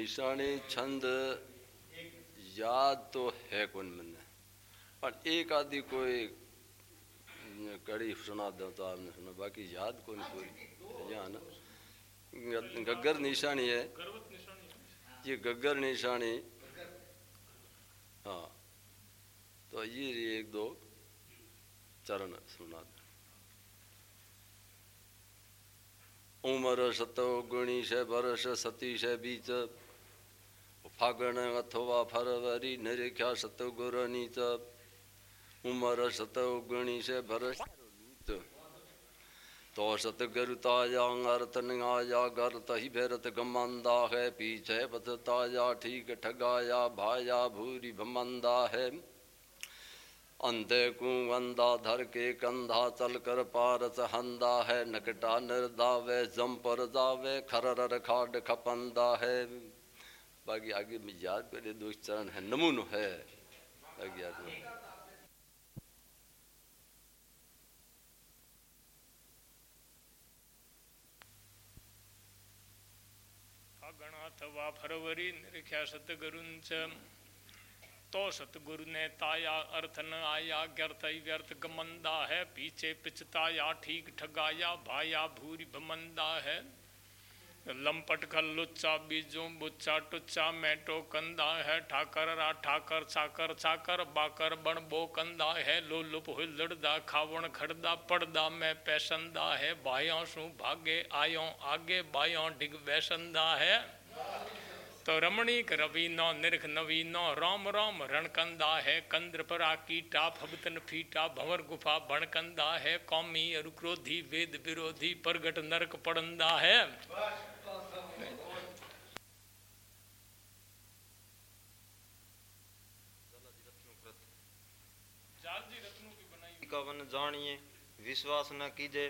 निशानी छंद, याद तो है कौन मैंने पर एक आदि कोई कड़ी सुना दो तो आपने सुना, बाकी याद कौन कोई, यहाँ ना। गग्गर निशानी है। ये गग्गर निशानी। हाँ तो ये एक दो चरण सुना दो। उमर सतो, गुणी से बरस सती बीच फागण अथवा फरवरी निरीख्या सतगुर नीच उमर सतो गुणी से बरस तो सतगुरु ताया अर्थ निगाया गर्त ही भैरत गमंदा है पीछे बतताया ठीक ठगाया, भाया, भूरी भमंदा है अंधे कुंदा धर के कंधा, चल कर पारस हंदा है नकटा निर्दावे, जम पर जावे खर खाड खपंदा है बाकी आगे में याद करे दो चरण है, नमून है। बाकी याद में अथवा फरवरी निरख्या सतगुरुंच तो सतगुरु ने ताया अर्थ न आया, व्यर्थ व्यर्थ गमंदा है। पीछे पिछताया, ठीक ठगाया, भाया भूरी भमंदा है। लंपट खल लुच्चा बीजू बुच्चा टुच्चा, मैटो कंदा है, ठाकर रा, ठाकर छाकर छाकर बाकर बण, बो कंदा है लो लुप हुलड़दा खावण खड़दा, पड़दा, मैं पैसंदा है भाइयों सु भागे, आयो आगे, बायों ढिग वैसंदा है। तो रमणीक रवीनो निरख नवीनो रोम रोम रणकंदा है, कंद्र परा कीटा फबतन फीटा, भंवर गुफा भणकंदा है, कौमी और क्रोधी वेद विरोधी, प्रगट नरक पड़ंदा है। वन जानिए विश्वास न कीजे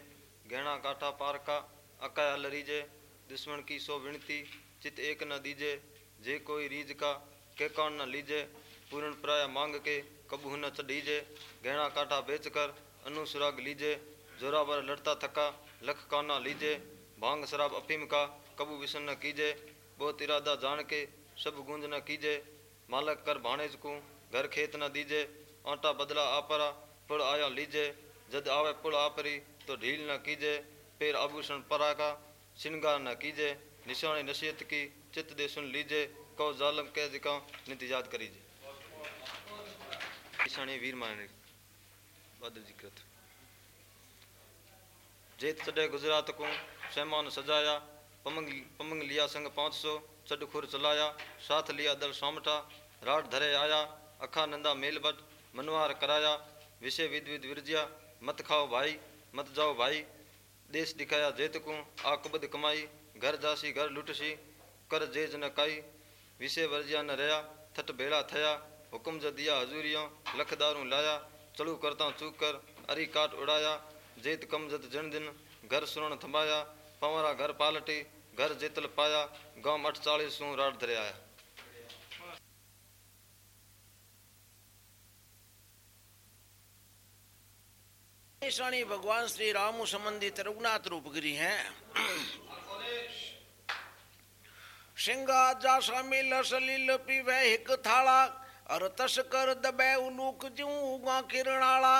गहना काठा पार का अकाया लरीजे, दुश्मन की सो विनती, चित एक न दीजे। जे कोई रीज का, के कौन न लीजे, पूर्ण प्राय मांग के कबू न चढ़ीजे गहना बेच कर अनुसुराग लीजे जोरावर लड़ता थका, लख काना लीजे, भाँग शराब अफीम का कबू विसन न कीजे, बहुत इरादा जान के सब गूंज न कीजे, मालक कर भाणेज को, घर खेत न दीजे, आटा बदला आपरा पुल आया लीजे, जद आवे पुल आपरी तो ढील न कीजे, पेर आभूषण परा का श्रृंगार न कीजे, निशानी नसीहत की चित दे सुन लीजे, कहो जालम कह दिखा नित याद करीजे। निशानी वीर मान बदल जी जेत चढ़े गुजरात को सहमान सजाया, पमंग पमंग लिया संग पाँच सौ चढ़ खुर चलाया, साथ लिया दल सामटा राट धरे आया, अखा नंदा मेल बट, मनवार कराया, विषय विद विद विरजिया, मत खाओ भाई, मत जाओ भाई, देश दिखाया जेत को, आकबद कमाई, घर जासी, घर लुटसी कर जेज न काई, विषय वर्जिया न रहा थट भेड़ा थया, हुक्म ज दिया हजूरियों, लख दारू लाया, चलू करता चूक कर, अरी काट उड़ाया, जेत कम जत जन दिन घर सुरण थमाया पवरा घर पालटी, घर जेतल पाया, गाँव अठ चालीस सू राट धरे आया भगवान श्री राम संबंधित रघुनाथ रूप गिरी हैं। सिंगा जा शामिल सलील पीवे हिक थाला और तस्कर दबे उलूक जू उगा किरणाला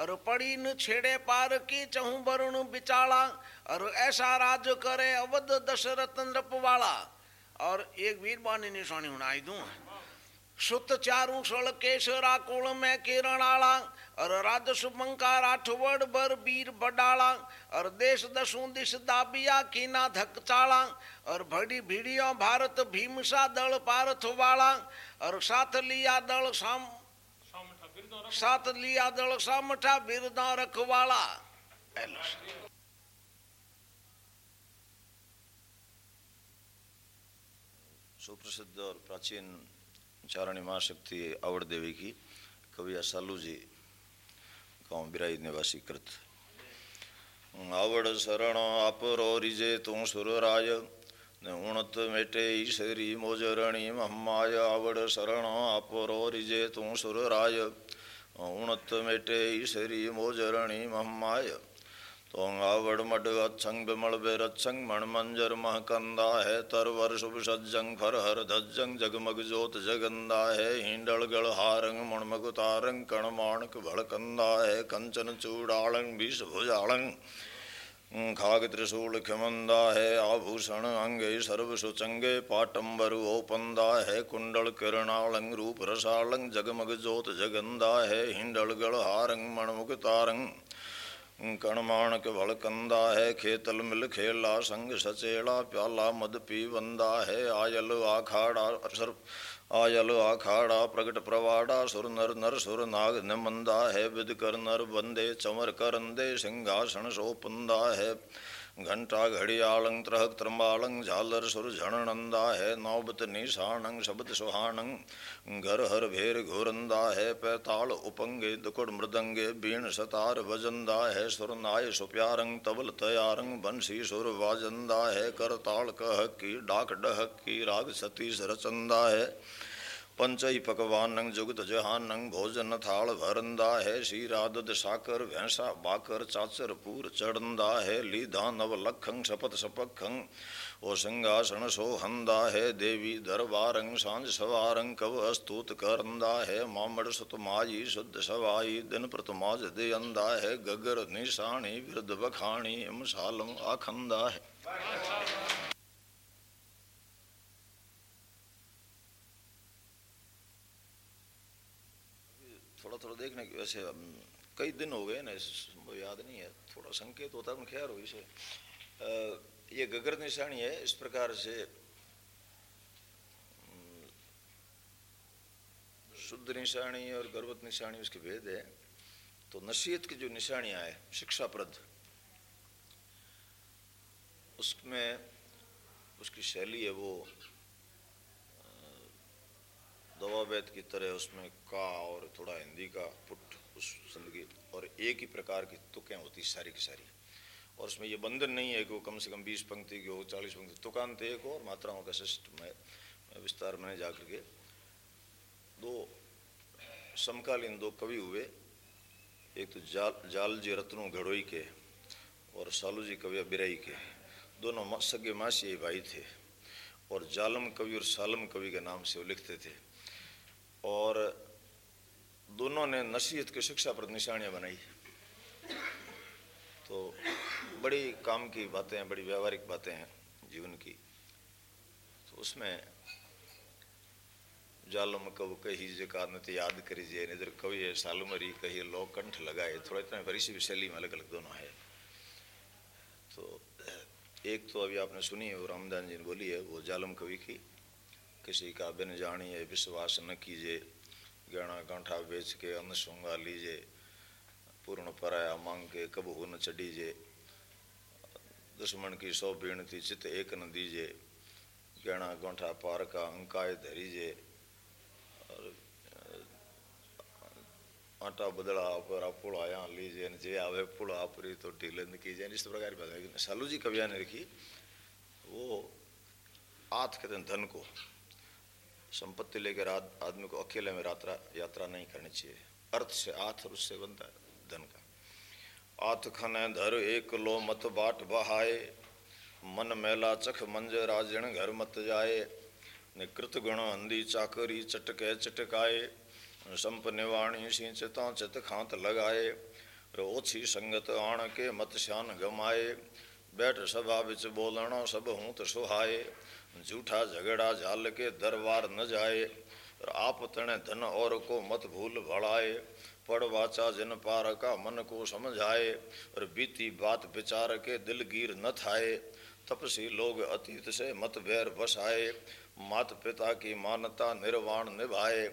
और पड़ी न छेड़े पार की चहु वरुण बिचाला और ऐसा राज करे अवध दशरथ नृप वाला और एक वीरबानी निशानी उड़ाई दूँ सुत चारू सड़ केसरा कुल में किरणाला और राजसु मंकार आठवड़ बर वीर बडाला और देश दसू दिश दाबिया कीना धक चाला और भड़ी भीड़ियों भारत भीमसा दल पारथ वाला और साथ लिया दल साम साथ लिया दल सामठा बिरदा रखवाला सुप्रसिद्ध और प्राचीन चारणी महाशक्ति अवर देवी की कवि सालू जी गाँव बिराई निवासी कृत आवड़ शरण आप रो रिजे तू सुरराज उणत मेटे ईश्वरी मोजरणी महमाय आवड़ शरण आप रो रिजे तू सुरराज उणत मेटे ईश्वरी मोजरणी महमाय अच्छंग बिमल मणमंजर महकंदा है, तरवर शुभ सज्जंग फर हर धज्जंग, जगमग जोत जगंदा है, हिंडल गढ़ हारंग, मणमग तारंग कण माणक भड़कंदा है, कंचन चूड़ालंग, भीष भुजालंग। खाग त्रिशूल खिमंदा है, आभूषण अंगे, सर्व सुचंगे, पाटंबर ओपंदा है, कुंडल किरणालंग, रूप रसालंग, जगमग जोत जगंदा है, हिंडल गढ़ हारंग, मणमुख तारंग। कणमाणक भड़कंदा है, खेतल मिल खेला, संग सचेड़ा प्याला मद पी वंदा है। आयल आखाड़ा, सर, आयल आखाड़ा, प्रगट प्रवाड़ा, सुर नर नर, सुर नाग निमंदा है। विद कर नर बंदे चमर करंदे, सिंहासन सोपंदा है। घंटा घड़ियालंग त्रहक त्रम्बालंग झालर सुर झणनंदा है नौबत निशानंग शब्द सुहानंग घर हर भेर घोरंदा है, पैताल उपंगे, दुकुड़ मृदंगे, बीण सतार बजंदा है, सुर नाय सुप्यारंग, तबल तयारंग, बंसी सुर वाजंदा है, करताल कह की डाक डहक की राग सतीश रचंदा है। पंचई पकवान जुगत जहानंग भोजन थाल भरंदा है शीरा दुध साकर भैंसा बाकर चाचर पूर चढ़ंदा है लीधा नव लखंग सपत सपखंग ओ सिंहासन सो हंदा है देवी दरबारंग साँझ सवारंग कव अस्तुत करंदा है मामड़ सुत माई शुद्ध सवाई दिन प्रतमाज दे अंदा है गगर निशाणी विरद बखाणी मसालम आखंदा है थोड़ा थोड़ा देखने की वैसे कई दिन हो गए ना याद नहीं है, थोड़ा संकेत होता है खैर हो इसे ये गगर निशानी है, इस प्रकार से शुद्ध निशानी और गर्भत निशानी उसके भेद है। तो नसीहत की जो निशानियाँ है, शिक्षाप्रद, उसमें, उसकी शैली है वो दवा वैद की तरह उसमें का और थोड़ा हिंदी का पुट उस ज़िंदगी और एक ही प्रकार की तुकें होती सारी की सारी। और उसमें ये बंधन नहीं है कि वो कम से कम बीस पंक्ति की हो, चालीस पंक्ति, तुकांत एक और मात्राओं का सिस्टम है विस्तार में जा करके दो समकालीन दो कवि हुए, एक तो जाल जाल जी रत्नों घड़ोई के और सालू जी कवि बिराई के। दोनों सगे मासी भाई थे और जालम कवि और सालम कवि के नाम से वो लिखते थे। और दोनों ने नसीहत की शिक्षा पर निशानियाँ बनाई। तो बड़ी काम की बातें हैं, बड़ी व्यावहारिक बातें हैं जीवन की। तो उसमें जालम कब कही जेका न याद करीजिए इधर कवि है सालमरी कही लो कंठ लगाए। थोड़ा इतना बड़ी सी शैली में अलग अलग दोनों है। तो एक तो अभी आपने सुनी है, वो रामदान जी ने बोली है, वो जालम कवि की। किसी का बिन जानिए, विश्वास न कीजिए, गहना गांठा बेच के अन्न सूँगा लीजिए, पूर्ण पराया मांग के कब न चढ़ीजे दुश्मन की सौ थी चित एक न दीजिए, गहना गांठा पार का अंकाय धरीजे और आटा बदला पर पुल आया लीजिए जे आवे पुल आपरी तो ढीलन कीजिए इस प्रकार की सालू जी कविया ने लिखी, वो आत कहते हैं धन को संपत्ति लेकर आदमी को अकेले में यात्रा यात्रा नहीं करनी चाहिए। अर्थ से आथ उससे बनता है धन का। आथ खन धर एक लो मत बाट बहाए। मन मैला चख मंज राजण घर मत जाए। निकृत गुण हंदी चाकरी चटके चटकाए। संप निवाणी चिता चित खांत लगाए। ओछी संगत आण के मत श्यान गमाए। बैठ सभा बिच बोलना सब हूँ तो सुहाए। झूठा झगड़ा झाल के दरबार न जाए, और आप तने धन और को मत भूल भड़ाए। पढ़ वाचा जिन पार का मन को समझाए, और बीती बात विचार के दिल गिर न थाए। तपसी लोग अतीत से मत बैर बसाए मात पिता की मानता निर्वाण निभाए।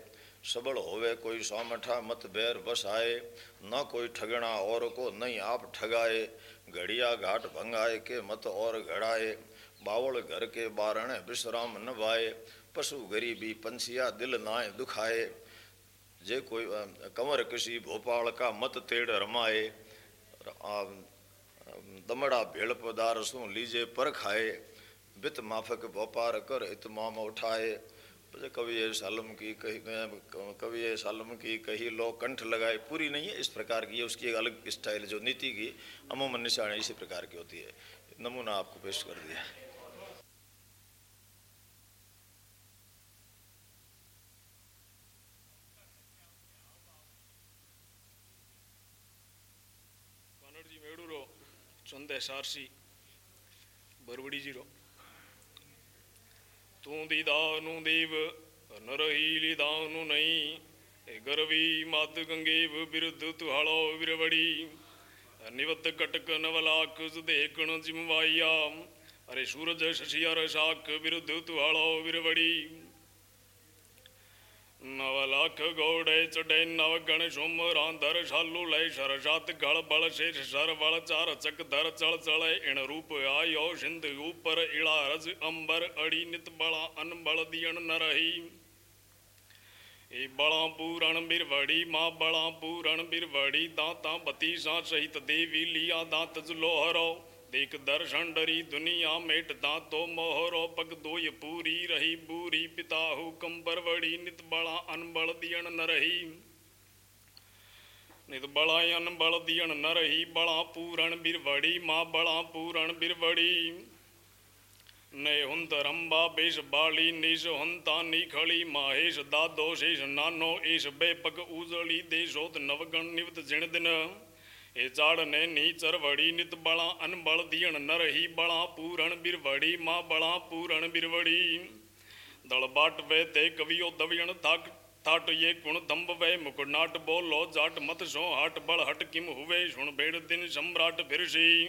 सबल होवे कोई सामठा मत बैर बसाए, न कोई ठगना और को नहीं आप ठगाए। घड़िया घाट भंगाए के मत और घड़ाए। बावल घर के बारण विश्राम न भाए, पशु गरीबी पंछिया दिल नाय दुखाए। जे कोई कंवर किसी भोपाल का मत तेड़ रमाए दमड़ा भेड़ पदार सु लीजे पर खाए। बित माफक व्यापार कर इतमाम उठाए। कवि सालम की कही कवि सालम की कही लो कंठ लगाए। पूरी नहीं है इस प्रकार की है उसकी एक अलग स्टाइल जो नीति की अमूमन निशान इसी प्रकार की होती है। नमूना आपको पेश कर दिया। एसआरसी बरबड़ी ज़ीरो तू दी देव नरहीली दानु नहीं गरवी मात गंगेव विरुद्ध तुहाड़ो बिरबड़ी निवत कटक नवलाक देखण जिमवाइया अरे सूरज शशि अर शाक विरुद्ध तुहाड़ो बिरबड़ी नवलाख गौड़े चढ़े नव गण शुम रांधर शालू लय शर शात गल बल शेष शर बल चार चक धर चल चले इन रूप आयो सिंध ऊपर इड़ा रज अंबर अड़ी नित बला अन बल दियण न रही। ए बड़ा पूरण बिरवड़ी, माँ बड़ा पूरण बिरवड़ी, दाता बती सा सहित देवी लिया दांत जुलो हरो देख दर्शन डरी दुनिया मेटता तो मोहरो पग दोय पूरी रही बूरी पिताहु कंबर बड़ी नित बड़ा अनबल दियण न रही। नित बड़ा अनबल दियन न रही, बड़ा पूरण बिरवड़ी माँ बड़ा पूरण बिरवड़ी नय हुंत रंबा बेश बाली, निश हंता निखली, माहेश दादो शेष नानो, एश बेपक उजली, देशोत नवगण निवत जिण दिन। ਨਿਵਤ ਜਿਣ ਦਿਨ ਏ ਚਾੜ ਨੇ ਨੀ ਚਰਵੜੀ ਨਿਤ ਬਲਾ ਅਨਬਲ ਦੀਣ ਨ ਰਹੀ ਬਲਾ ਪੂਰਨ ਬਿਰਵੜੀ ਮਾ ਬਲਾ ਪੂਰਨ ਬਿਰਵੜੀ ਦਲ ਬਾਟ ਵੇ ਤੇ ਕਵਿਓ ਦਵਿਣ ਥਕ ਥਟ ਇਹ ਗੁਣ ਦੰਬ ਵੇ ਮੁਕ ਨਾਟ ਬੋਲੋ ਜਟ ਮਤ ਸੋ ਹਟ ਬਲ ਹਟ ਕਿਮ ਹੁਵੇ ਸੁਣ ਬੇੜ ਦਿਨ ਸਮਰਾਟ ਫਿਰਸੀ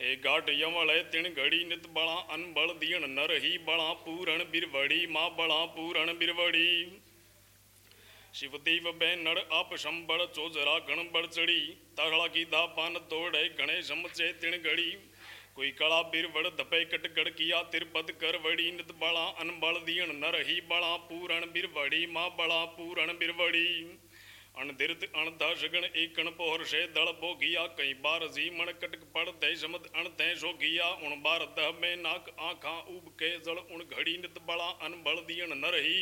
ਏ ਗਾਟ ਯਮਲੇ ਤਿਣ ਘੜੀ ਨਿਤ ਬਲਾ ਅਨਬਲ ਦੀਣ ਨ ਰਹੀ ਬਲਾ ਪੂਰਨ ਬਿਰਵੜੀ ਮਾ ਬਲਾ ਪੂਰਨ ਬਿਰਵੜੀ शिवदेव बैनड़ आप शंबड़ चोजरा गणबड़ चढ़ी तगड़ा की दा पान तोड़े गणे समचे तिण गड़ी कोई कड़ा बिरवड़ धपे कट गड़ किया तिरपत कर वड़ी नित बड़ा अनबल दियण न रही बड़ा पूरण बिरवड़ी माँ बड़ा पूरण बिरवड़ी। अणधिरत अणधा सगण एकण पोहर से दल बोगिया कई बार जी मण कटक पड़ दे समत अण तै सो गिया उण बार दह में नाक आखा उब के, जल उण घड़ी नित बड़ा अनबल दियण न रही।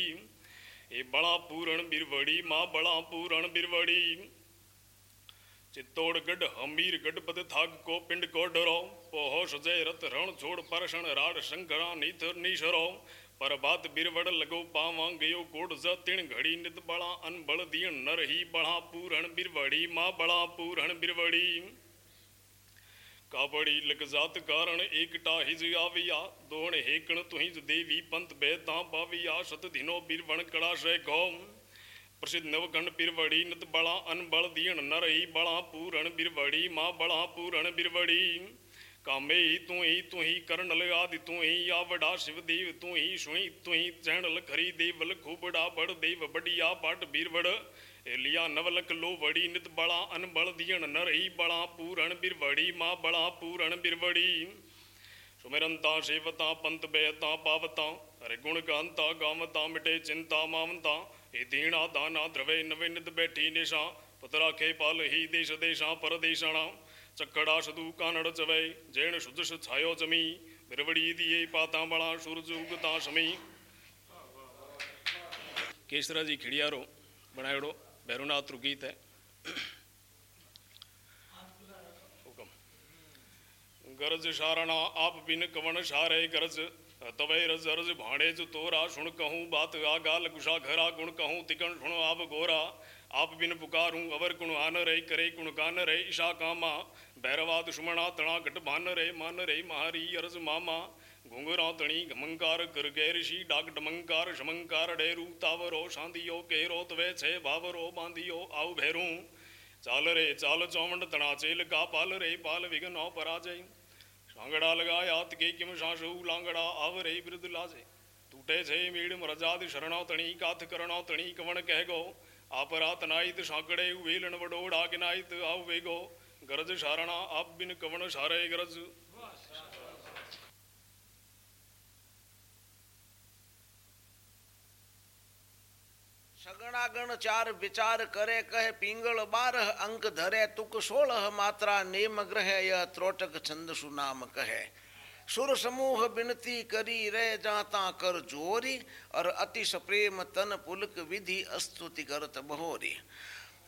ये बड़ा पूरण बिरवड़ी माँ बड़ा पूरण बिरवड़ी चित्तौड़गढ़ हमीरगढ़ पद थाग को पिंड को डरो पोहो जय रथ रण छोड़ परषण राड शंकरा नीथ नीशरो पर बात बिरवड़ लगो पावा गयो कोट ज तिण घड़ी नित बड़ा अनबल दियण नर ही बड़ा पूरण बिरवड़ी माँ बड़ा पूरण बिरवड़ी काबड़ी लग जात कारण एकटा हिज आविया हेकण तुहिज देवी पंत बेता पाविया सत दिनो बिरवण कड़ा से घोम प्रसिद्ध नवगण बिरवड़ी, नत बड़ा अनबल दियण न रही, बड़ा पूरण बिरवड़ी, माँ बड़ा पूरण बिरवड़ी। कामे ही तू ही तू ही कर्णल आदि तू ही या बड़ा शिव देव तू ही सुई तू ही चैणल खरी देवल खूबड़ा बड़ देव बड़िया पाट बीरवड़। लिया नवलक लो वड़ी नित बड़ा अनबल दियण न रही बड़ा पूरण बिरवड़ी माँ बड़ा पूरण बिरवड़ी सुमिरंता सेवता पंत बेहता पावता अरे गुण गांता गावता मिटे चिंता मावंता हे दीणा दाना द्रवे नवे नित बैठी निशा पतरा खे पाल ही देश देशा परदेशाणा चक्कड़ा सदू कानड़ चवे जैन शुद्ध छायो जमी बिरवड़ी दिए पाता बड़ा सूरज उगता समी केसरा जी खिड़ियारो बनायोड़ो भैरवनाथ गीत है। गरज शारणा आप बिन कवन शारे गरज, तवे रज रज भाणे जो तोरा सुन कहूँ बात आगा लगुषा घरा गुण कहूँ तिकन सुनो आप गोरा। आप बिन पुकारूं अवर गुण आन रे करे गुण गान रे ईशा कामा। भैरवा दुश्मना तणा घट भान रे मान रे महारी अरज मामा। घुंगरा तणी घमंकार कर गै ऋषि डाक डमंकार शमंकार डेरू तावरो शांतियो केरो तवे छे भावरो बांधियो आउ भैरू। चाल रे, चाल चौमंड तणा चेल का पाल रे, पाल विघ्नो पराजय। सांगड़ा लगाया के किम शाशु, लांगड़ा आव रे बिरद लाजे। टूटे छे मीड़ मरजाद शरणो तणी काथ करणो तणी कवन कह गो। आपरा तनाइत साकड़े वेलन वडोड़ा गिनाइत आव वेगो। गरज शारणा, आप बिन कवन सारे गरज। સગણાગણ ચાર વિચાર કરે કહે પિંગળ બારહ અંક ધરે તુક સોળહ માત્રા નેમ ગ્રહે ય ત્રોટક છંદસુ નામ કહે सुर समूह बिनती करी रह जाता कर जोरी और अतिश प्रेम तन पुलक विधि स्तुति करत बहोरी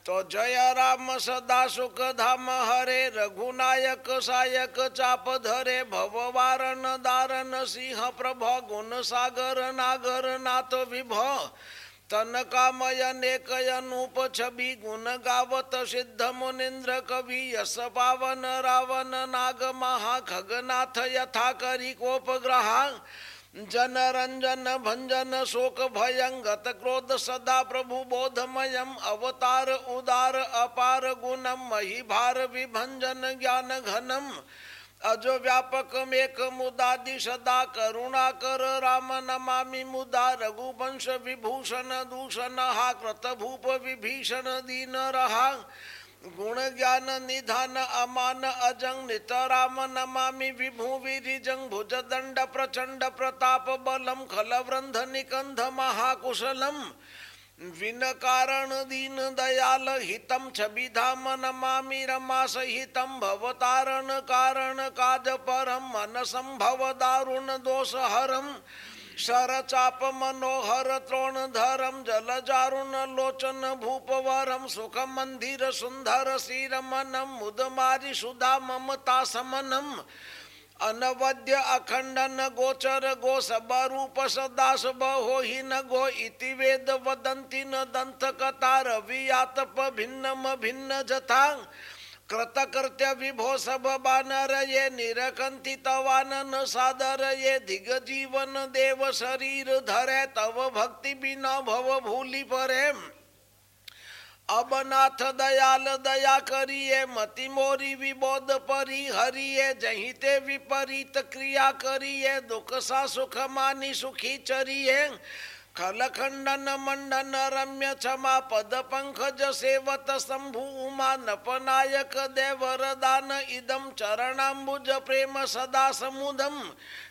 तो जय राम सदा सुख धाम हरे रघुनायक सायक चाप धरे भव वारण दारण सिंह प्रभ गुण सागर नागर नाथ विभ तन कामय नेक अनूप छवि गुण गावत सिद्ध मुनिंद्र कवि यस पावन रावण नाग महा खगनाथ यथा करी कोप ग्रहा जन रंजन भंजन शोक भयंगत क्रोध सदा प्रभु बोधमयम अवतार उदार अपार गुणम मही भार विभंजन ज्ञान घनम अजो व्यापक मेक मुदादि सदा करुणा कर। राम नमामि मुदा रघुवंश विभूषण दूषण हा कृत भूप विभीषण दीन रहा। गुण ज्ञान निधान अमान अजंग नित राम नमामि विभु विरिजंग भुज दंड प्रचंड प्रताप बलम खल वृंध निकंध महाकुशलम। विन कारण दीन दयाल हितम छवि धाम नमामि रमा सहितम भवतारण कारण काज परम मन संभव दारुण दोष हरम। शर चाप मनोहर त्रोण धरम, जल जारुण लोचन भूपवरम सुख मंदिर सुंदर सीर मनम मुदमारी सुधा ममता समनम। अनवद्य अखंडन गोचर गो सबरूप सदास बहो ही न गो इति वेद वदंती न दंत कथा रवियातप भिन्नम भिन्न जथा कृतकृत्य विभो सब बानर ये निरकंती तवानन सादर ये दिग जीवन देव शरीर धरे तव भक्ति बिना भव भूली परे अब नाथ दयाल दया करिए, मति मोरी विबोध परी हरिए जहिते विपरीत क्रिया करिए, दुख सा सुख मानी सुखी चरिए। खलखंडन मंडन रम्य क्षमा पद पंकज सेवत नपनायक देवर दान इदम चरणाम्बुज प्रेम सदा समुदम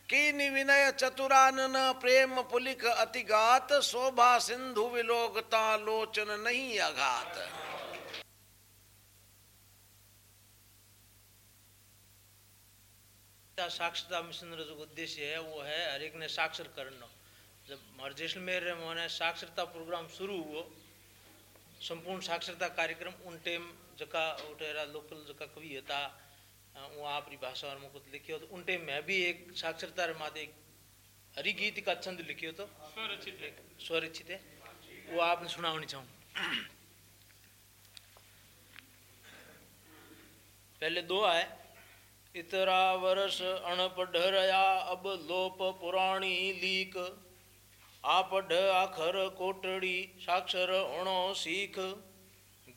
कीनि विनय चतुरानन प्रेम पुलिक अतिगात, शोभा सिंधु विलोकता लोचन नहीं अघात। साक्षरता मिशन जो उद्देश्य है, वो है हर एक ने साक्षर करना। जब हमारे जैसलमेर में साक्षरता प्रोग्राम शुरू हुआ संपूर्ण साक्षरता कार्यक्रम उन टाइम जका उठेरा लोकल जका कवि था वो आपरी भाषा में कुछ लिखियो तो उन टाइम मैं भी एक साक्षरता माते एक हरि गीत का छंद लिखियो तो। स्वरचित है। वो आपने सुनावनी चाहूँ। पहले दो आए। इतरा वर्ष अणपढ़ रया अब लोप पुराणी लीक। आपढ़ आखर कोटड़ी साक्षर उणो सीख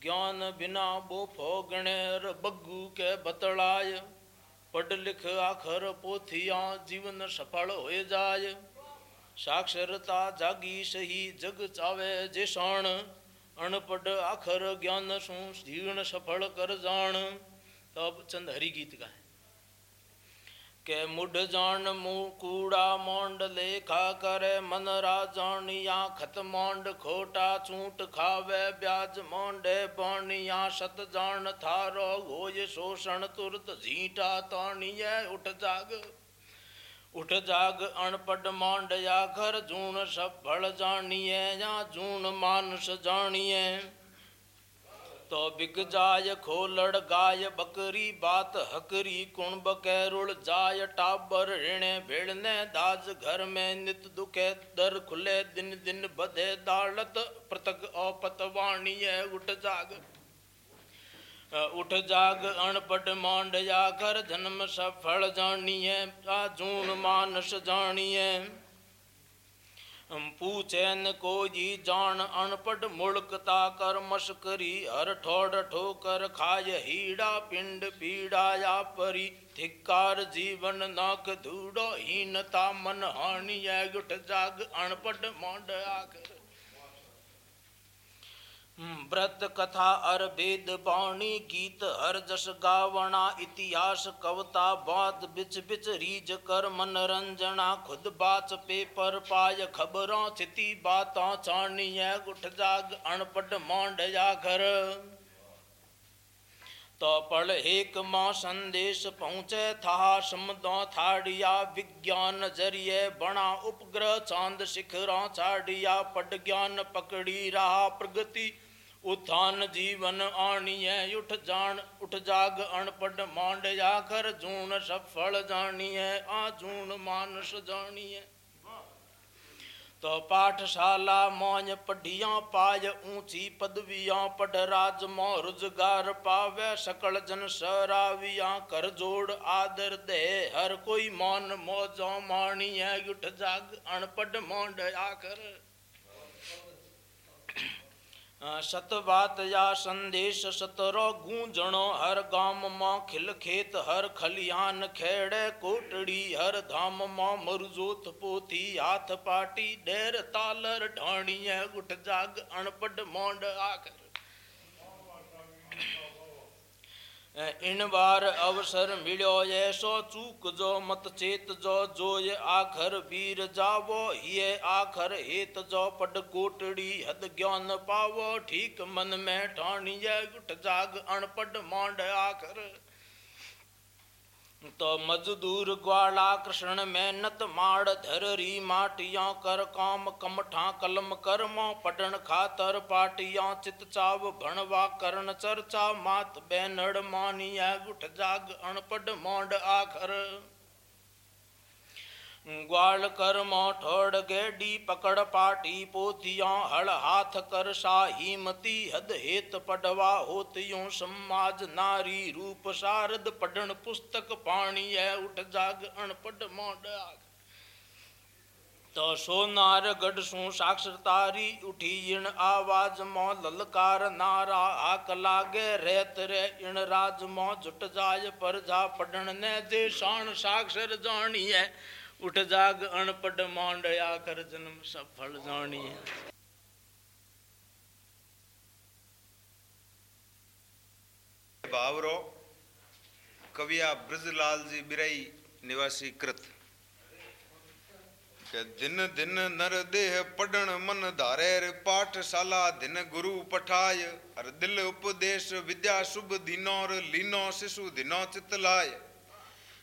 ज्ञान बिना बोफो गणेर बग्गू के बतलाय पढ़ लिख आखर पोथिया जीवन सफल हो जाय साक्षरता जागी सही जग चावे जेसाण अनपढ़ आखर ज्ञान सु जीवन सफल कर जान तो अब चंद हरि गीत है के मुढ़ जान मुँह कूड़ा मोंड लेखा करे मन राजानिया खत मोंड खोटा चूट खावे, ब्याज मोंडे बानिया सत जान थारो गोय शोषण, तुरत झीटा तानिय उठ जाग। उठ जाग, अनपढ़ मोंड या घर जून सब भड़ जानिए या जून मानस जानिए तो बिग जाय खोलड़ गाय बकरी बात हकरी कुण बकैरुल जाय टाबर ऋणे भेड़ने दाज घर में नित दुखे दर खुले दिन दिन बधे दालत पृथक औपत वाणी उठ जाग उठ जाग अणपट मांड या कर जन्म सफल जानिए जून मानस जानिए पूछेन को जी जान अनपढ़ मुड़कता कर मस्करी हर ठोड़ ठोकर खाय हीड़ा पिंड पीड़ा या परी धिक्कार जीवन नाक धूड़ो, हीनता मन हानि जाग अनपढ़ मोड आकर व्रत, कथा अर वेद बाणी गीत हर जस गावना इतिहास, कवता, बात, बिच बिच, रीज कर मनरंजना, खुद बाच, पेपर, पाय, खबरों, स्थिति, बाता, चाणिय उठ जाग, अनपढ़, मांड या घर। तो पढ़ एक माँ, संदेश पहुँचे था समदो, थाड़िया, विज्ञान ज़रिए बना उपग्रह, चाँद, शिखरा चाड़िया पट ज्ञान, पकड़ी रहा, प्रगति उत्थान जीवन आनिए उठ जान उठ जाग अनपढ़ मांड आखर जून सफल जानिए आ जून मानस जानिए तो पाठशाला मौज पढ़िया पाय ऊँची पदविया पढ़ राज मो रोज़गार पावे सकल जन सराविया कर जोड़ आदर दे हर कोई मान मौजो मानिए उठ जाग अनपढ़ मोंड आकर बात या संदेश सतरो गूंजणो, हर गाम माँ खिल खेत, हर खलियान खेड़े कोटड़ी, हर धाम माँ मरुजोत पोथी, हाथ पाटी, डेर तालर ढाणी गुठ जाग अणपढ़ मोंड आकर इन बार अवसर मिलो ऐसो चूक जो मत चेत जो जो ये आखर वीर जावो, ये आखर हेत जो पड कोटड़ी हद ज्ञान पावो, ठीक मन में ठाणी उठ जाग अणपढ़ मांड आखर। तो मजदूर ग्वाला कृष्ण मेहनत माड़ धररी माटिया कर काम कमठा कलम करमा पढ़न खातर पाटिया चित चाव भणवा करण चर्चा, मात बैनड़ मानिया गुठ जाग अणपढ़ मोंड आखर। ग्वाल कर मोठोड़ गेडी पकड़ पाटी पोथिया हड़ हाथ कर साहीमती हद हेत पढ़वा होतियों, समाज नारी रूप शारद पढ़न पुस्तक पाणी है उठ जाग अणपढ़ मोड तो सोनार गढ़ सु साक्षरतारी उठी इण आवाज़ मो ललकार नारा, आक लागे रेत रे इण राज मो जुट जाय पर जा पढ़न ने दे साक्षर जानी है उठ जाग अणपढ़ मांडया कर जन्म सफल जानी बावरो, कविया ब्रजलाल जी बिरई निवासी कृत। के दिन दिन नर देह पढ़ण मन धारेर पाठशाला, दिन गुरु पठाय। हर दिल उपदेश विद्या शुभ दिनोर, लीनो शिशु दिनो चित लाय।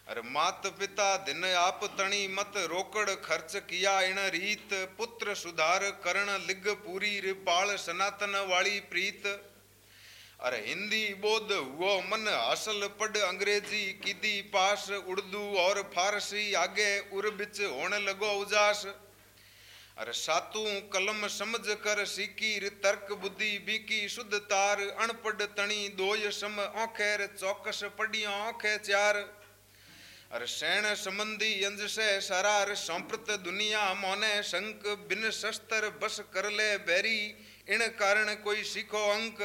अरे मात पिता दिन आप तणी मत रोकड़ खर्च किया इन रीत, पुत्र सुधार करण लिग पूरी रिपाल सनातन वाली प्रीत। अरे हिंदी बोध हुओ मन असल पढ़ अंग्रेज़ी कीदी पास, उर्दू और फारसी आगे उर बिच होने लगो उजास। अरे सातू कलम समझ कर सीकी तर्क बुद्धि बीकी शुद्ध तार, अनपढ़ तणी दोय सम औखेर चौकस पढ़िया औखे चार। अर सैण संबंधी यंज से सरार संप्रत दुनिया मोने शंक बिन शस्त्र बस कर ले बैरी इन कारण कोई सीखो अंक।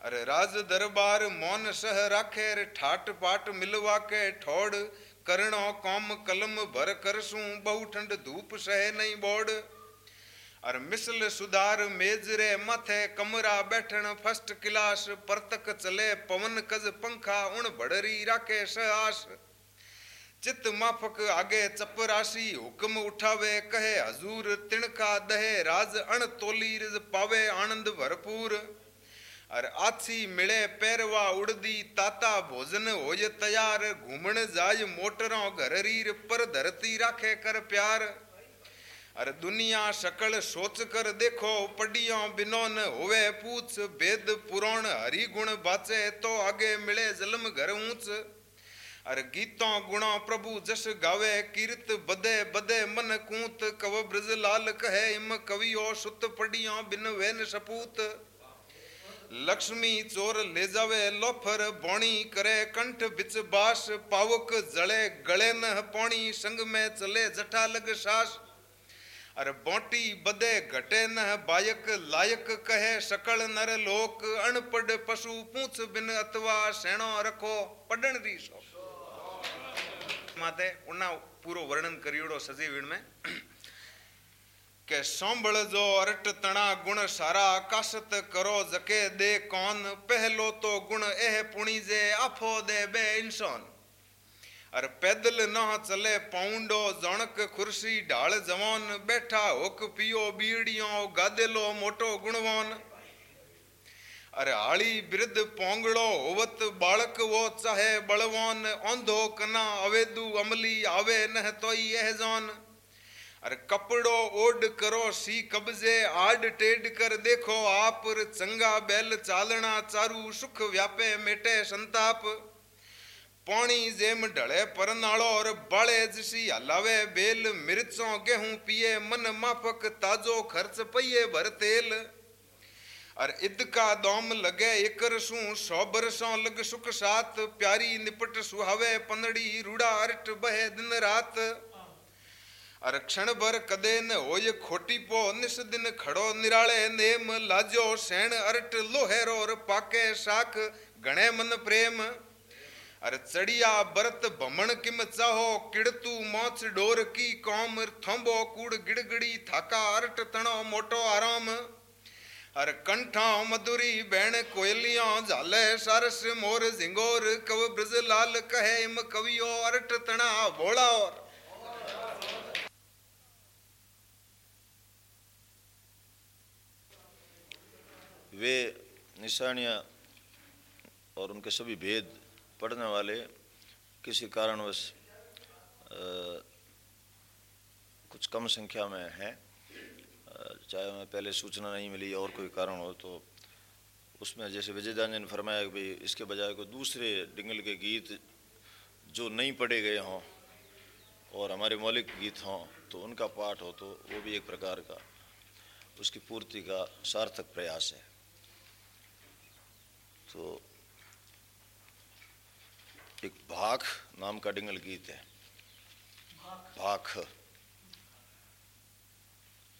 अरे राज दरबार मौन सह राखे ठाट पाट मिलवा के ठोड़, करणो कौम कलम भर करसूं बहु ठंड धूप सह नहीं बोड़। अर मिसल सुधार मेजरे मथे कमरा बैठन फ़र्स्ट क्लास, परतक चले पवन कज पंखा उण भड़री राखे सहास चित माफक आगे चपरासी हुक्म उठावे, कहे, हजूर तिणका दहे, राज अण तोली रिज पावे, आनंद भरपूर। अर आछी मिले पैरवा उड़दी, ताता भोजन होय तैयार। घूमण जाय मोटरों घर रीर, पर धरती राखे कर प्यार। अरे दुनिया शकल सोच कर देखो, पडियों बिनो न होवे पूछ। वेद पुराण हरि गुण बाचे तो आगे मिले जलम घर ऊंच। अर गीतों गुणों प्रभु जस गावे, कीर्त बदे बदे मन कूत, कव ब्रज लाल कहे, इम कवियो सुत पड़ियों बिन वेन सपूत। लक्ष्मी चोर ले जावे, लोफर बोणी करे, कंठ बिच बास, पावक जड़े गले न पौणी, संग में चले जठा लग सास अरे बोटी बदे घटे न बायक लायक कहे, सकल नर लोक, अनपढ़ पशु पूछ बिन अथवा सेणो रखो, पढ़ण री शौक। माते उना पूरो वर्णन करियोड़ो सजीवीण में, के सांभळ जो अरट तणा गुण सारा कासत करो, जके दे कौन, पहलो तो गुण एह पुणी जे आफो दे बे इंसान। अर पैदल न चले पाउंडो जणक खुर्सी ढाल जवान, बैठा हुक पियो बीड़ियों, गादेलो मोटो गुणवान। वृद्ध पोंगड़ो होवत बालक वो चाहे बलवान, औंधो कना अवेदु अमली आवे न तो यह जान अरे कपड़ो ओड करो, सी कब्जे आड टेड कर देखो, आप चंगा बैल चालना चारू सुख व्यापे मेटे संताप। पानी जेम ढले परनालो और बाले जिसी हलावे बेल, मिर्चों गेहूँ पिए, मन माफक ताजो खर्च पइए भर तेल। और ईद का दोम लगे एकर सू सौ बरसों लग सुख सात प्यारी निपट सुहावे पंदड़ी रूड़ा अरट बहे दिन रात। अर क्षण भर कदे न होय खोटी पो, निस दिन खड़ो निराले नेम। लाजो सैण अरट लोहेरो और पाके साख, गणे मन प्रेम। अरे चढ़िया बरत भमण किम चाहो, किड़तू मोच डोर की कौम। थोंबो कूड़ गिड़गड़ी थाका अरट तणो मोटो आराम। अर कंठा मधुरी बैण कोयलिया झाले सरस मोर झिंगोर, कव ब्रज लाल कहे इम कवियो, अरट तना भोला और वे निशानियाँ और उनके सभी भेद पढ़ने वाले किसी कारणवश कुछ कम संख्या में हैं। चाहे हमें पहले सूचना नहीं मिली और कोई कारण हो तो उसमें जैसे विजयदान जी ने फरमाया कि भाई इसके बजाय कोई दूसरे डिंगल के गीत जो नहीं पढ़े गए हों और हमारे मौलिक गीत हों तो उनका पाठ हो तो वो भी एक प्रकार का उसकी पूर्ति का सार्थक प्रयास है। तो एक भाख नाम का डिंगल गीत है। भाख।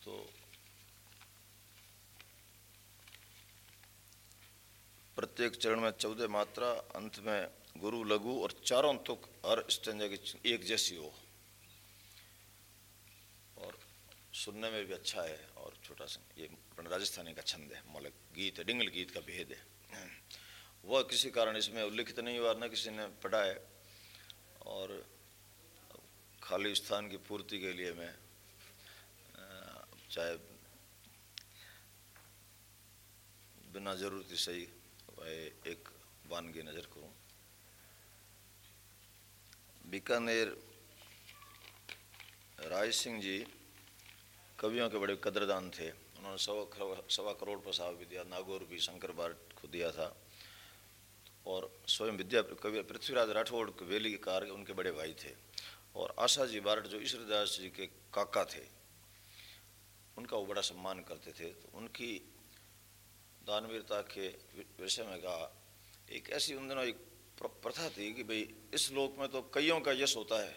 तो प्रत्येक चरण में चौदह मात्रा, अंत में गुरु, लघु और चारों तुक हर स्टंजा की एक जैसी हो। और सुनने में भी अच्छा है और छोटा सा, ये राजस्थानी का छंद है, मौलिक गीत है, डिंगल गीत का भेद है। वह किसी कारण इसमें उल्लिखित नहीं हुआ, न किसी ने पढ़ा है। और खाली स्थान की पूर्ति के लिए मैं चाहे बिना ज़रूरत सही एक वानगी नज़र करूँ। बीकानेर राय सिंह जी कवियों के बड़े कदरदान थे। उन्होंने सवा सवा करोड़ प्रसाद भी दिया, नागौर भी शंकर बार को दिया था। और स्वयं विद्या कवि पृथ्वीराज राठौड़ वेली के कार उनके बड़े भाई थे। और आशा जी बारट जो ईश्वरदास जी के काका थे, उनका वो बड़ा सम्मान करते थे। तो उनकी दानवीरता के विषय में कहा, एक ऐसी उन दिनों एक प्रथा थी कि भाई, इस लोक में तो कईयों का यश होता है,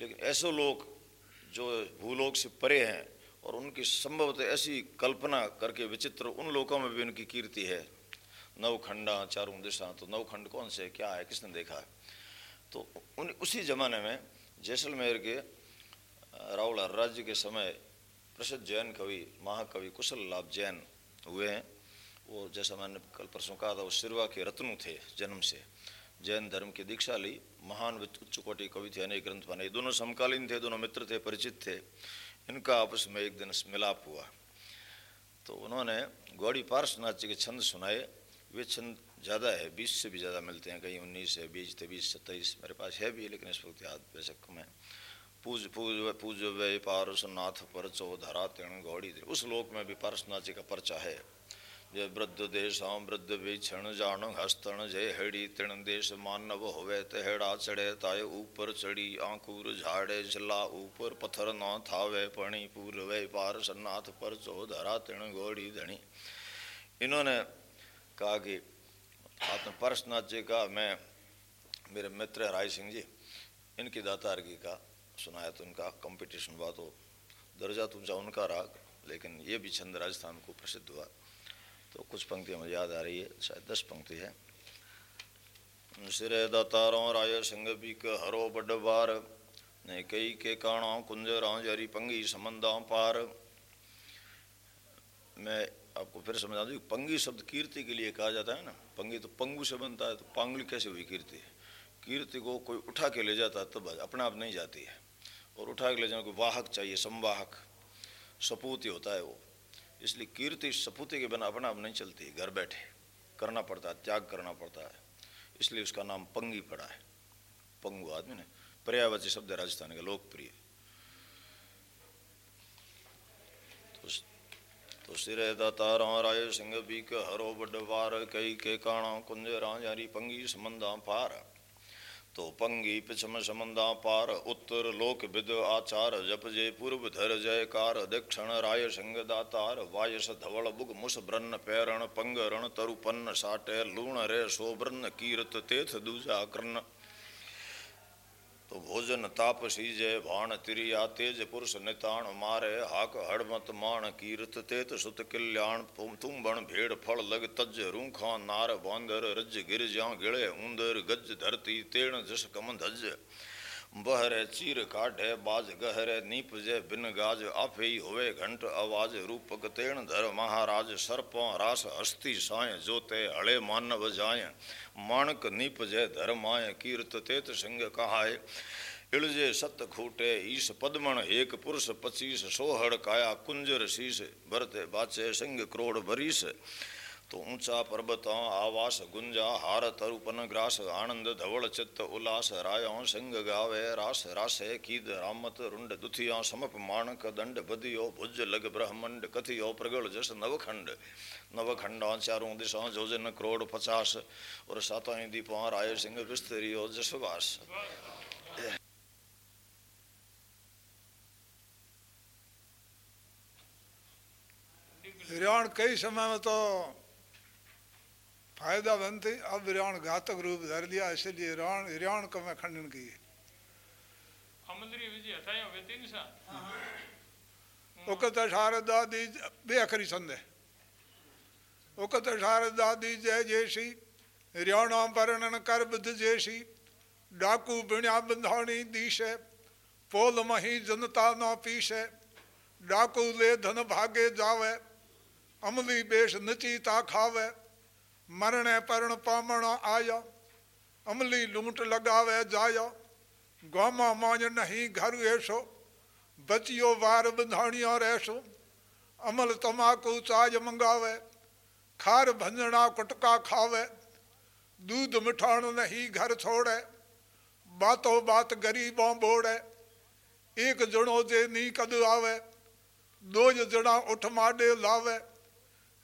लेकिन ऐसे लोग जो भूलोक से परे हैं और उनकी संभवतः ऐसी कल्पना करके विचित्र उन लोगों में भी उनकी कीर्ति है। नवखंडा चारों दिशा तो नवखंड कौन से, क्या है, किसने देखा? है तो उन, उसी जमाने में जैसलमेर के राहुल राज्य के समय प्रसिद्ध जैन कवि, महाकवि कुशल लाभ जैन हुए हैं। वो जैसा मैंने कल परसों कहा था, वो सिरवा के रत्नु थे जन्म से। जैन धर्म की दीक्षा ली। महान उच्च कोटि कवि थे, अनेक ग्रंथ बने। दोनों समकालीन थे, दोनों मित्र थे, परिचित थे। इनका आपस में एक दिन मिलाप हुआ। तो उन्होंने गौड़ी पार्श नाच के छंद सुनाए। वे छंद ज़्यादा है, बीस से भी ज़्यादा मिलते हैं। कहीं उन्नीस है, बीस, तेईस, सत्ताईस, मेरे पास है भी, लेकिन इस वक्त याद बेशक कम है। पूज पूज पूज वे पारसनाथ पर चो धरा तेण गौड़ी उस लोक में भी पारसनाथ जी का पर्चा है। जय वृद्ध देशा वृद्ध विक्षण जान हस्तण जय हेड़ी तिण देश मानव होवे तहेड़ा चढ़े ताय ऊपर चढ़ी आंकुर झाड़े झला ऊपर पत्थर न थावे पणी पूर वे पार सन्नाथ पर चो धरा तिण घोड़ी धनी इन्होंने कहा कि आपने परसनाथ जी का मैं मेरे मित्र राय सिंह जी इनकी दातारगी का सुनाया तो उनका कंपटीशन हुआ तो दर्जा तो उनका राग लेकिन ये भी छंद राजस्थान को प्रसिद्ध हुआ तो कुछ पंक्तियाँ मुझे याद आ रही है, शायद दस पंक्ति है। सिरे दातारों राय संग बीक हरो बड बार, ने कई के काणा कुंज जरी पंगी समंदा पार। मैं आपको फिर समझा दूँ, पंगी शब्द कीर्ति के लिए कहा जाता है ना, पंगी तो पंगु से बनता है तो पांगली कैसे हुई कीर्ति? कीर्ति को कोई उठा के ले जाता है, तब अपने आप नहीं जाती है। और उठा के ले जाने को वाहक चाहिए, संवाहक, सपूत होता है वो। इसलिए कीर्ति सपूते के बिना अपना आप नहीं चलती घर बैठे करना पड़ता है त्याग करना पड़ता है। इसलिए उसका नाम पंगी पड़ा है। पंगु आदमी ने पर्यावची शब्द राजस्थान का लोकप्रिय। तो, तो सिरे दातारा राय सिंह बीक हरो बडवार कई के काणा कुंज राजारी पंगी समंदा पार। तो पंगी पिछम समंदा पार, उत्तर लोक विद आचार, जप जे पूर्व धर जयकार, दक्षिण राय संग दातार, वायस धवल बुग मुस ब्रन्न पैरण पंगरण तरुपन्न साटे, लूण रे सोब्रन्न कीर्त तेथ दूजा कर्ण। तो भोजन ताप सीजे, भाण तिरिया तेज पुरुष निताण मारे, हाक हड़मत माण कीर्त तेत सुत किल्याण, तुम बण भेड़ फल लग तज रूखा नार बांदर, रज गिर जा गिड़े ऊंदर, गज धरती तेण जस कम धज बहरे चीर काढ़े, बाज गहरे नीप जे बिन गाज, आपे ही होवे घंट आवाज़, रूपक तेण धर महाराज, सर्प रास हस्ती साय, जोते हले मानव जाय। माणक नीप जे धर्माय कीर्त तेत सिंह कहाय। इळजे सत खूटे, ईस पद्मण, एक पुरुष पचीस, सोहड़ काया कुंजर शीस, भरते बाचे सिंह क्रोड़ भरीस। तो ऊँचा पर्वत आवास गुंजा हार तरुपन ग्रास आनंद धवल चित्त उल्लास रायो सिंह गावे रास रासे कीद रामत रुंड दुथिया समप माणक दंड बदियो भुज लग ब्रह्मंड कथियो प्रगल जस नवखंड नवखंडा चारों दिशा जोजन करोड़ पचास और सातों दीपों राय सिंह विस्तरियो जसवास हिरण कई समय में तो फ़ायदा बनते अब ऋण घातक रूप धर लिया इसलिए ऋण ऋण को मैं खंडन की। उकत शारदा दी बेअखरी संदेह उकत शारदा दी जय जैसी ऋणा वर्णन कर बुध जैसी डाकू बिण्या बंधाणी दीश पोल मही जनता न पीस डाकू ले धन भागे जावे अमली बेश नची ता खावे। मरण परण पामण आया अमली लूट लगावे जाया गामा मांझ नहीं घर ऐसो बचियो वार बंधाणिया रहसो अमल तमाकू चाज मंगावे खार भंजना कुटका खावे दूध मिठाण नहीं घर छोड़े बातो बात गरीबों बोड़े एक जणो जे नी कद आवे दो जणा उठ माडे लावे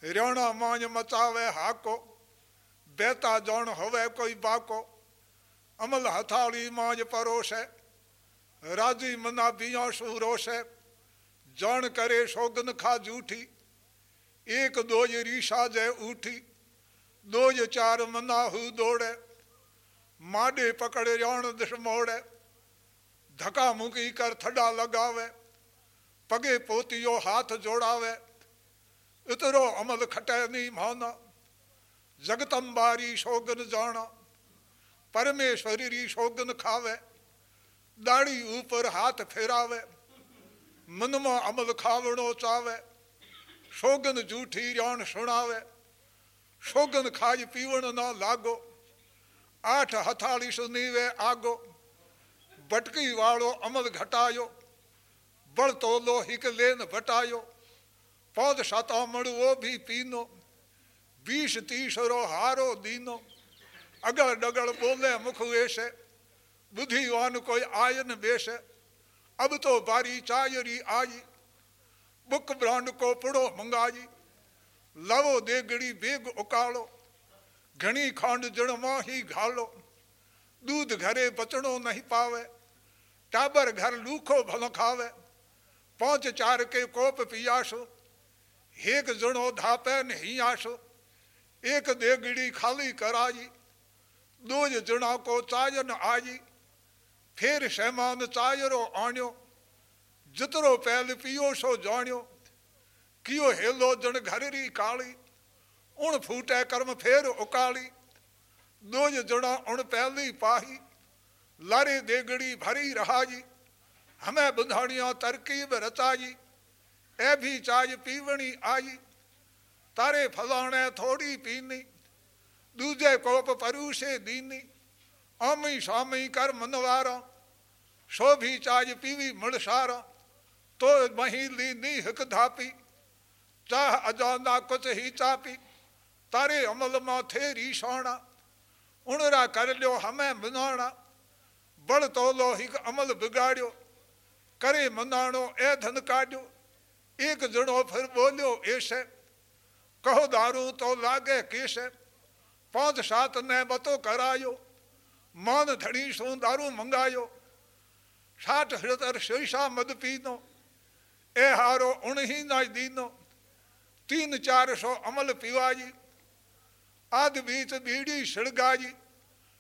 रियाणा मांझ मचावे हाको बेता जण होवे कोई बाको अमल हथाड़ी मांझ परोस है राज़ी मना बिया सुरोस है जण करे शोगन खा जूठी एक दो रीशा जय उठी दो चार मना हु दौड़े माडे पकड़े रियाण दिश मोड़े धका मुकी कर थड़ा लगावे पगे पोतियो हाथ जोड़ावे इतरो अमल खटे नहीं माना जगतंबारी शोगन जाना परमेश्वरी री शोगन खावे, दाढ़ी ऊपर हाथ फेरावे, मन अमल खावणो चावे, शोगन जूठी रियाण सुनावे शोगन खाज पीवण न लागो, आठ हथाड़ी सुनीवे आगो बटकी वालो अमल घटायो बड़ तोलो हिक लेन बटायो पौध शता मड़ो भी पीनो। बीस तीसरो हारो दीनो। अगल डगल बोले मुख वेश, बुद्धिवान कोई आयन बेश अब तो बारी चायरी आई, बुक ब्रांड को पुड़ो मंगाई। लवो देगड़ी बेग उकालो घनी खांड जण ही घालो। दूध घरे बचड़ो नहीं पावे, टाबर घर लूखो भलो खावे। पाँच चार के कोप पियासो हेक जुड़ो धापे नहीं आसो एक देगड़ी खाली कराई दो जणा को चायन आई। फिर शहमान चायरो आणियो, जितरो पहल पियो सो जानियो कियो हेलो जण घर री काली, उण फूटे कर्म फेर उकाली। दो जणा उण पहली पाही, लारे देगड़ी भरी रहाजी हमें बुधाणिया तरकीब रचाई ए भी चाय पीवणी आई। तारे फलाने थोड़ी पीनी दूजे कोप परूसे दीनी आमी स्वामी कर मनवारा सो भी चाज पीवी मुड़सारा तो मही ली नी हिक धापी चाह अजाना कुछ ही चापी तारे अमल माँ थे रीसाणा उणरा कर लियो हमें मनाणा बड़ तोलो हिकु अमल बिगाड़ियो करे मनाणो ए धन काढियो एक जणो फिर बोलियो ऐसे कहो दारू तो लागे केस? पाँच सात ने बतो करायो। मान धड़ी सो दारू मंगायो। साठ हृदय शीशा मद पीनो। ए हारो उणही ना दीनो। तीन चार सौ अमल पीवाजी आद बीच बीड़ी सिड़गाजी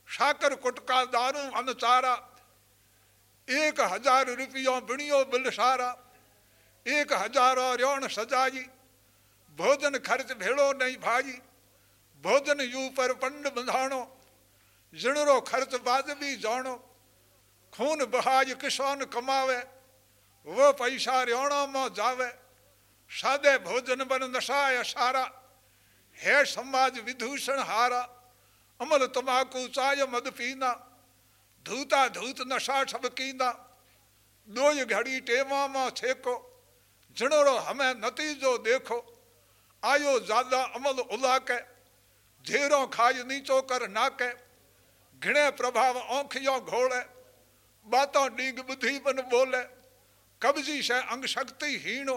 साकर कुटका दारू अनचारा। एक हज़ार रुपयो बिणियो बिल सारा एक हज़ार रण सजाई। भोजन खर्च भेड़ो नहीं भाई भोजन यू पर पंड बंधाणो, जिणरो खर्च वाजबी जानो खून बहाज किसान कमावे, वो पैसा रियोणो में जावे, सादे भोजन बन नशाय सारा, है समाज विदूषण हारा, अमल तमाकू चाय मद पीना, धूता धूत नशा सब कींदा दो घड़ी टेवा माँ छेको, जिणोरो हमें नतीजो देखो आयो ज़्यादा अमल उलाके झेरो खाज नीचो कर नाके, घिणे प्रभाव औखियो घोड़े, बातों डींग बुद्धि बन बोले, कब्जी से अंग शक्ति हीणो,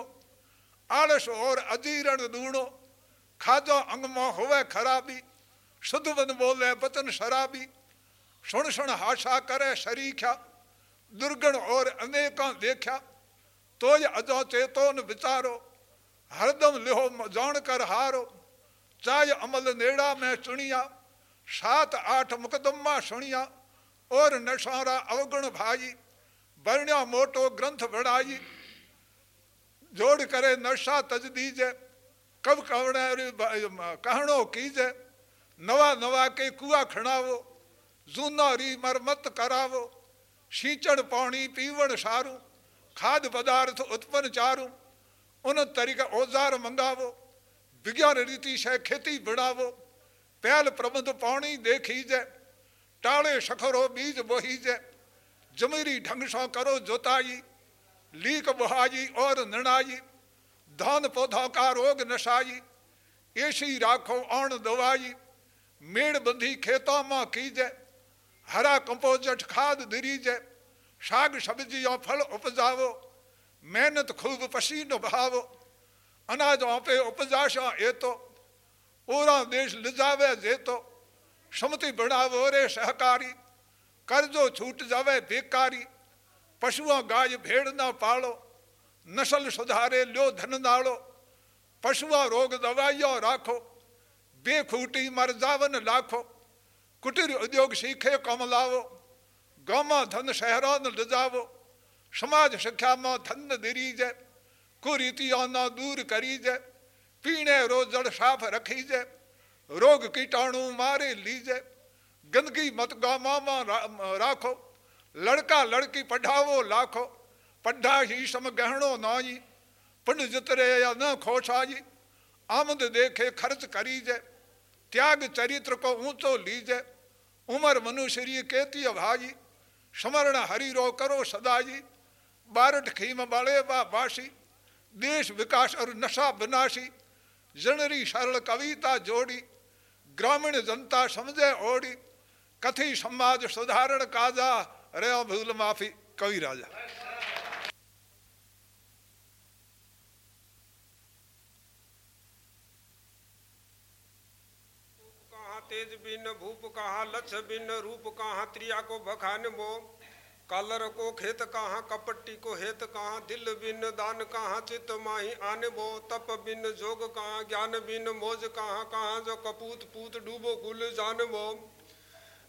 आलस और अजीरण दूणो, खाजो अंग में खराबी, शुद्ध बन बोले बचन शराबी सुन सुन हाशा करे शरीख्या, दुर्गण और अनेका देखा तो अजो चेतो न विचारो हरदम लिहो जान कर हारो। चाय अमल नेड़ा में चुनिया सात आठ मुकदमा सुनिया और नशारा अवगुण भाई। वर्ण्या मोटो ग्रंथ बढ़ाई। जोड़ करे नशा तज दीजे। कब कवणे कहणो कीजे। नवा नवा के कुआ खणावो। जूना री मरमत करावो। सींचण पाणी पीवण सारू। खाद पदार्थ उत्पन्न चारू। उन तरीक़े औज़ार मंगावो, विज्ञान रीति से खेती बढ़ावो पहल प्रबंध पाणी देखीजे टाले शखरो बीज बोहीजे जमीरी ढंग सो करो जोताई, लीक बुहाई और निणाई, धान पौधा का रोग नशाई ऐसी राखो आण दवाई मेड़ बंधी खेतों में कीजे, हरा कंपोजिट खाद दरीजे, साग सब्जियों फल उपजावो। मेहनत खूब पसीनो बहावो। अनाज पे उपजाशा ए तो ओरा देश लिजावे, जे तो समति बढ़ावो रे सहकारी। कर्जो छूट जावे बेकारी पशुओं गाय भेड़ ना पालो। नस्ल सुधारे लो धन नालो। पशुओं रोग दवाइयो राखो। बेखूटी मर जावन लाखो। कुटीर उद्योग सीखे कम लावो। गामा धन शहरों लिजावो। समाज शिक्षा में धन दिरीजे कुरीतियों न दूर करी करीजे पीने रोज जड़ साफ़ रखीजे, रोग कीटाणु मारे लीजे, गंदगी मत गामा में राखो, लड़का लड़की पढ़ावो लाखो, पढ़ा ही सम गहणो नाई पुण्य जितरे या न खोशाई आमद देखे खर्च करी करीजे, त्याग चरित्र को ऊंचो लीजे, उमर मनुष्य केती भाई समरण हरि रो करो सदाई। बारठ खीम बाले बा बासी देश विकास और नशा विनाशी, जनरी सरल कविता जोड़ी, ग्रामीण जनता समझे ओड़ी, कथी समाज सुधारण काजा रे भूल माफ़ी, कवि राजा। तेज बिन, भूप कहा लक्ष बिन, रूप कहा त्रिया को बखान बो। कालर को खेत कहाँ कपट्टी को हेत कहाँ, दिल बिन दान कहाँ, चित माही आन बो, तप बिन जोग कहाँ, ज्ञान बिन मोज कहाँ कहाँ जो कपूत पूत डूबो कुल जान बो।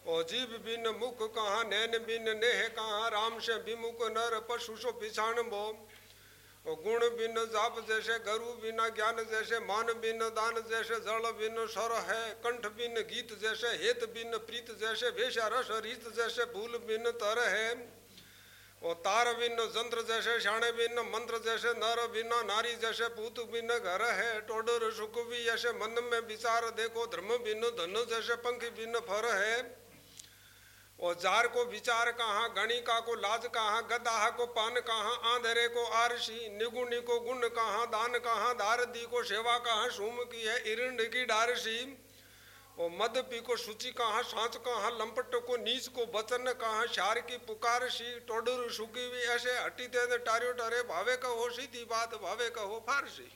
ओ जीव बिन मुख कहाँ, नैन बिन नेह कहाँ, राम से विमुख नर पशु सो पिछाण बो। गुण बिन, जाप जैसे गरु बिना, ज्ञान जैसे मान बिन, दान जैसे जल बिन सर है, कंठ बिन, गीत जैसे हेत बिन, प्रीत जैसे भेषा रस, रीत जैसे भूल बिन, तर है। ओ तार बिन, जंत्र जैसे शाणे बिन, मंत्र जैसे नर बिना, नारी जैसे पूत बिन, घर है, टोडर सुख भी जैसे मन में विचार देखो, धर्म बिन, धन जैसे पंख बिन, फर है। औज़ार को विचार कहाँ गणिका को लाज कहाँ गदाह को पान कहाँ, आंधरे को आरसी, निगुणी को गुण कहाँ, दान कहाँ दारदी को सेवा कहाँ, सुम की है, इरंड की डारसी। और मद पी को सूची कहाँ सांच कहाँ, लंपट को नीच को बचन कहाँ, शार की पुकार सी टोडर सुकी भी ऐसे हटी दे टारियो टरे, भावे कहो सीधी बात, भावे कहो फारसी।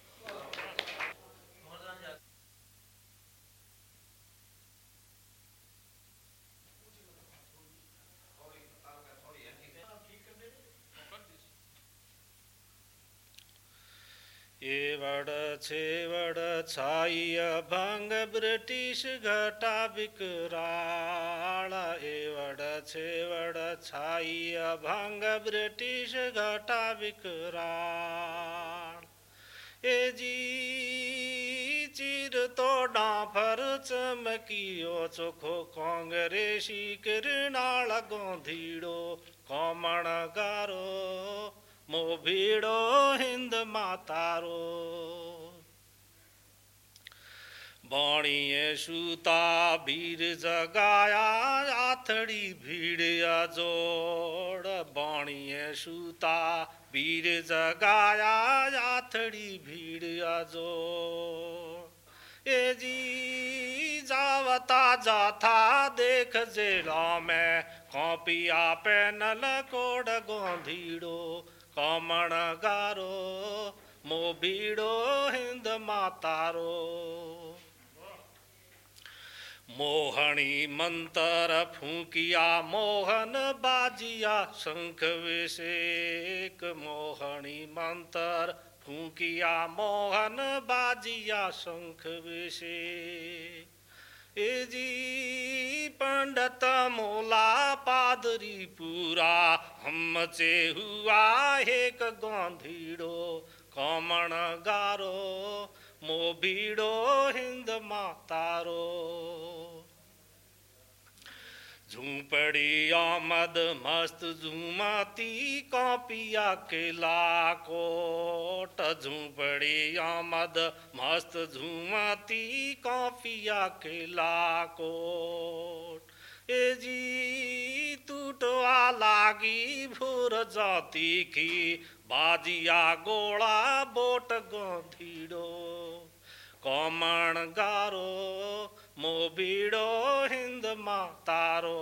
एवड छेवड छाई भंग ब्रिटिश घटा बिकराड़ा एवड, छेवड छाई भंग ब्रिटिश घटा बिकराड़ ए जी, चिर तो डाफर चमकियो, चोखो कांग्रेसी किरणाल गोंधीड़ो कमण गारो मो भीड़ो हिंद मातारो। बणीअ सूता भीर जगाया, आथड़ी भीड़ अजोड़। बणीअ सूता भीर जगाया, आथड़ी भीड़ अजोड़। ए जी जावता जाथा, देख जेला में कॉपिया पैनल कोड गोंधीड़ो। कमण गारो मो भीड़ो हिंद मातारो। मोहनी मंत्र फूकिया, मोहन बाजिया, शंख विषेक मोहनी मंत्र फूकिया, मोहन बाजिया, शंख विषेक એજી पंडित मोला पादरी पूरा, हम चे हुआ एक गोंधीड़ो कमण गारो मोभीड़ो हिंद मातारो। झूपड़ी आमद मस्त झूमाती कॉपिया केला कोट झूपड़ी आमद मस्त झूमाती कॉपिया केला कोट ए जी टूटवा लागी भूर जाती की, बाजिया गोला बोट गोधीड़ो। कमण गारो मोबीड़ो हिंद माँ तारो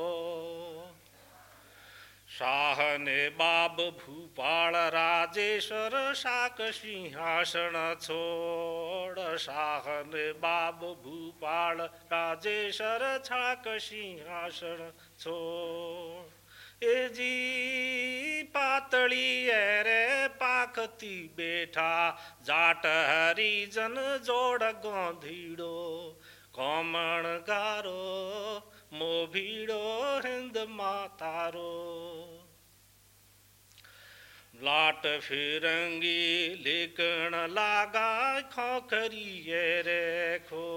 શાહને બાબ ભૂપાળ રાજેશ્વર શાક સિંહાસણ છોડ શાહને બાબ ભૂપાળ રાજેશ્વર છાક સિંહાસણ છોડ એજી પાતળી એરે પાખતી બેઠા જાટ હરિજન જોડ ગોંધીડો કોમણ ગારો મોભીડો હિંદ માતારો લાટ ફિરંગી લેકણ લાગા ખોખરી રે ખો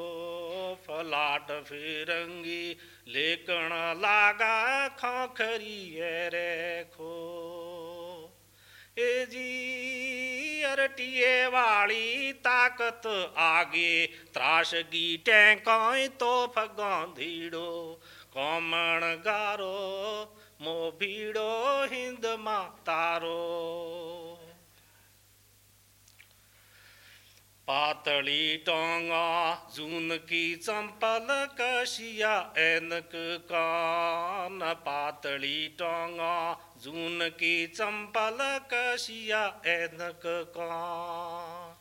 ફલાટ ફિરંગી લેકણ લાગા ખોખરી રે ખો એ જી रटिए वाली ताकत आगे। त्रासगी टेंकाई तोफ गांधीड़ो, कॉमण गारो मो भीड़ो हिंद मातारो। पातली टोंगा, जून की चंपल कशिया एनक कान। पातली टोंगा जून की चंपल कशिया एनक कान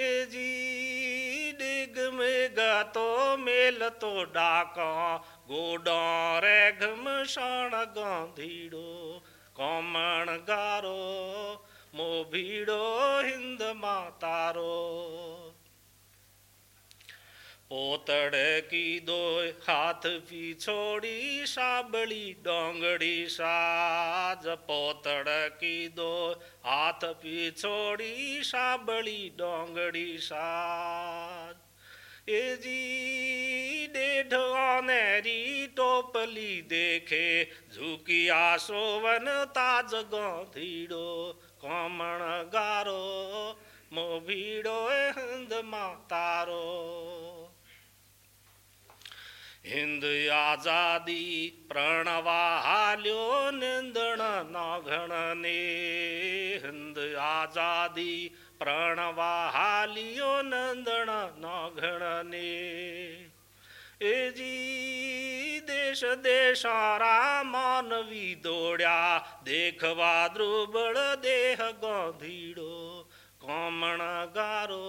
ए जी डिग में तो मेल तो डाका। गोडा रे घमशाण गांधीड़ो, कमण गारो ओतड़ की दो हाथ पी छोड़ी साबड़ी डोंगड़ी साज। पोतड़ की दो हाथ पी छोड़ी साबड़ी डोंगड़ी साज। ए जी डेढ़ टोपली देखे, झुकिया सोवन ताज गीड़ो कमण गारो, मोभीड़ो हंद मातारो। हिंद आज़ादी प्रणवाल्यो निंदण नागणने हिंद आज़ादी हालियो नंदण नागणने ए जी, देश देशारा मानवी दौड़ा देखवा द्रुबड़ देह गीड़ो कोमण गारो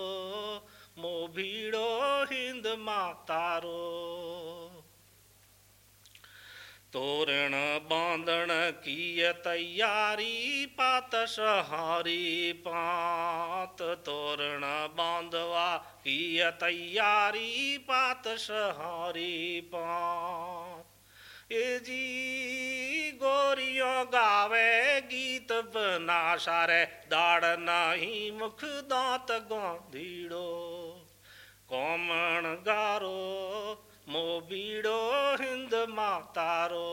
मो मोभीड़ो, हिंद मातारो। तोरण बांधण की तैयारी पात सहारी पात। तोरण बांधवा की तैयारी पात सहारी पात। ए जी गोरियो गावे, गीत बना सारे दाड़ नहीं मुख दांत गांधीड़ो। कोमण गारो મો બીડો હિંદ માતારો